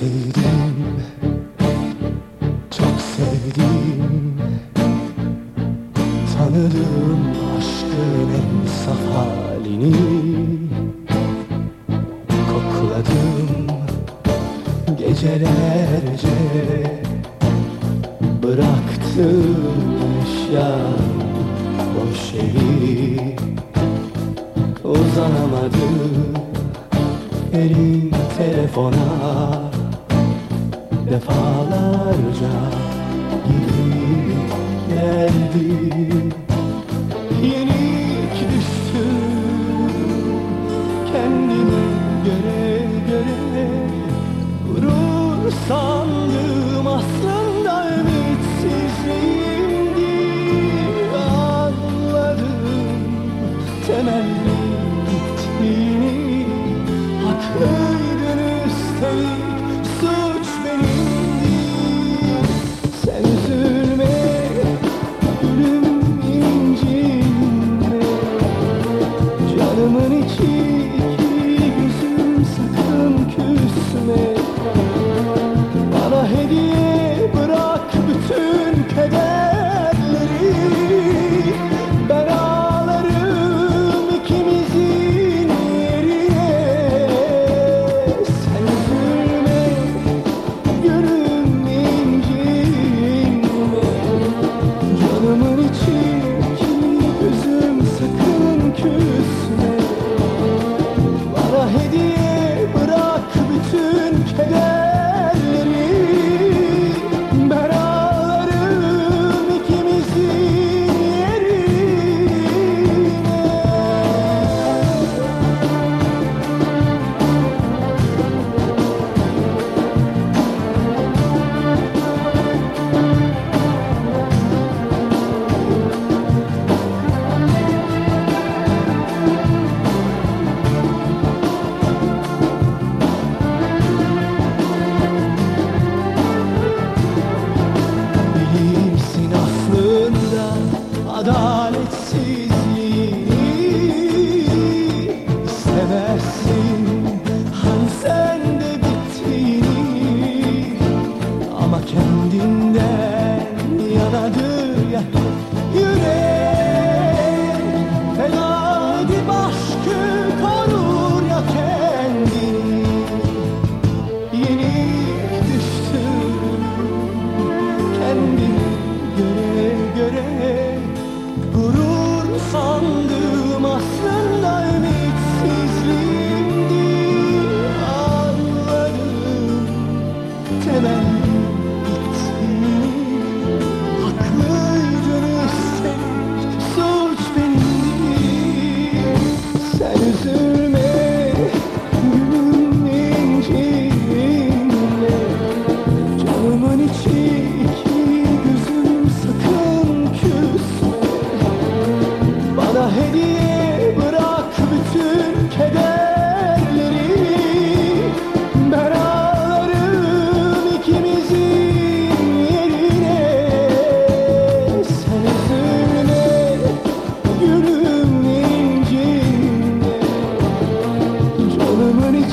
sevdim Çok sevdim. Tanıdım aşkın en saf halini Kokladım. Gecelerce Bıraktım eşyam boş evi Uzanamadım elin telefona Defalarca gidip geldi 坚定